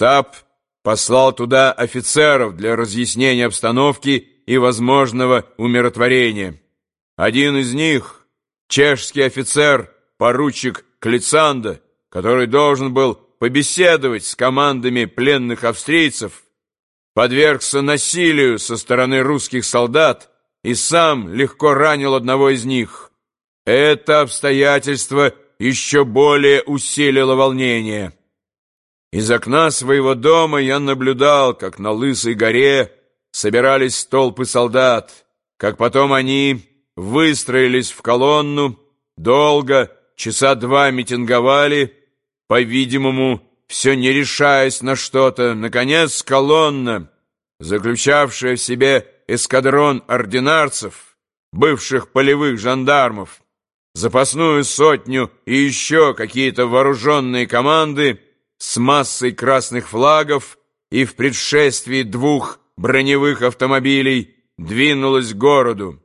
Штаб послал туда офицеров для разъяснения обстановки и возможного умиротворения. Один из них, чешский офицер, поручик Клицанда, который должен был побеседовать с командами пленных австрийцев, подвергся насилию со стороны русских солдат и сам легко ранил одного из них. Это обстоятельство еще более усилило волнение. Из окна своего дома я наблюдал, как на Лысой горе собирались толпы солдат, как потом они выстроились в колонну, долго, часа два митинговали, по-видимому, все не решаясь на что-то. Наконец, колонна, заключавшая в себе эскадрон ординарцев, бывших полевых жандармов, запасную сотню и еще какие-то вооруженные команды, с массой красных флагов и в предшествии двух броневых автомобилей двинулась к городу.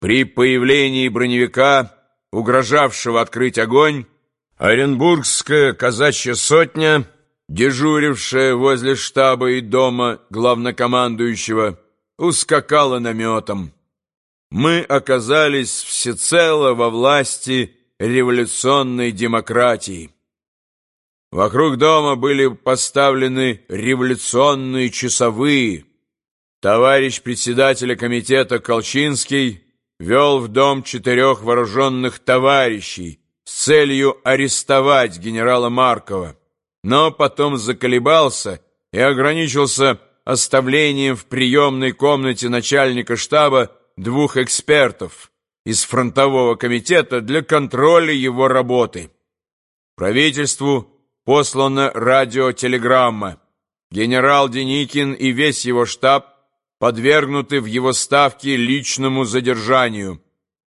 При появлении броневика, угрожавшего открыть огонь, Оренбургская казачья сотня, дежурившая возле штаба и дома главнокомандующего, ускакала наметом. Мы оказались всецело во власти революционной демократии. Вокруг дома были поставлены революционные часовые. Товарищ председателя комитета Колчинский вел в дом четырех вооруженных товарищей с целью арестовать генерала Маркова, но потом заколебался и ограничился оставлением в приемной комнате начальника штаба двух экспертов из фронтового комитета для контроля его работы. Правительству послана радиотелеграмма. Генерал Деникин и весь его штаб подвергнуты в его ставке личному задержанию.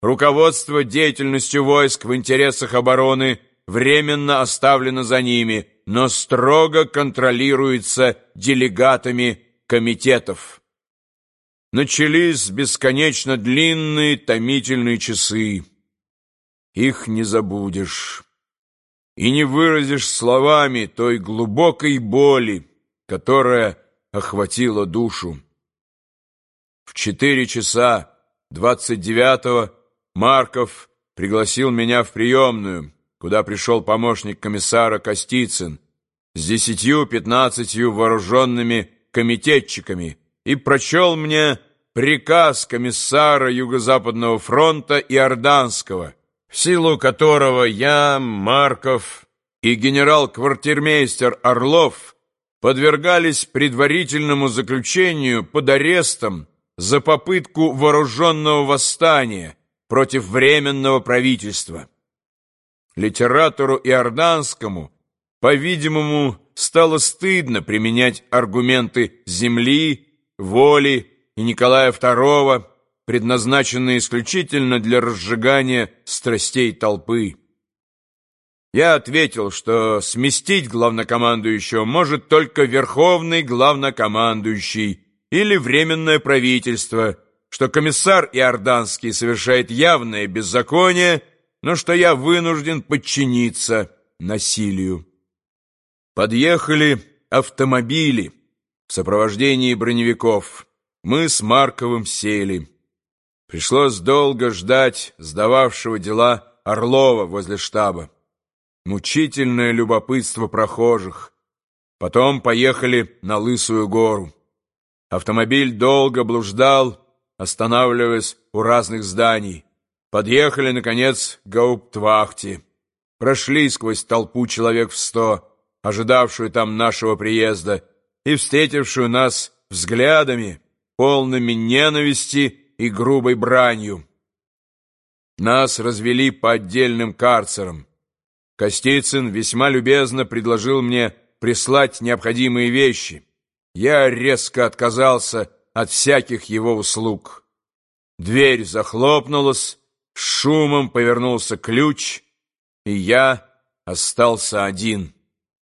Руководство деятельностью войск в интересах обороны временно оставлено за ними, но строго контролируется делегатами комитетов. Начались бесконечно длинные томительные часы. Их не забудешь и не выразишь словами той глубокой боли, которая охватила душу. В четыре часа двадцать девятого Марков пригласил меня в приемную, куда пришел помощник комиссара Костицын с десятью-пятнадцатью вооруженными комитетчиками и прочел мне приказ комиссара Юго-Западного фронта Иорданского, силу которого я, Марков и генерал-квартирмейстер Орлов подвергались предварительному заключению под арестом за попытку вооруженного восстания против Временного правительства. Литератору Иорданскому, по-видимому, стало стыдно применять аргументы земли, воли и Николая II, предназначенные исключительно для разжигания страстей толпы. Я ответил, что сместить главнокомандующего может только верховный главнокомандующий или временное правительство, что комиссар Иорданский совершает явное беззаконие, но что я вынужден подчиниться насилию. Подъехали автомобили в сопровождении броневиков. Мы с Марковым сели. Пришлось долго ждать сдававшего дела Орлова возле штаба. Мучительное любопытство прохожих. Потом поехали на Лысую гору. Автомобиль долго блуждал, останавливаясь у разных зданий. Подъехали, наконец, к гауптвахте. Прошли сквозь толпу человек в сто, ожидавшую там нашего приезда, и встретившую нас взглядами, полными ненависти и грубой бранью. Нас развели по отдельным карцерам. Костицын весьма любезно предложил мне прислать необходимые вещи. Я резко отказался от всяких его услуг. Дверь захлопнулась, шумом повернулся ключ, и я остался один.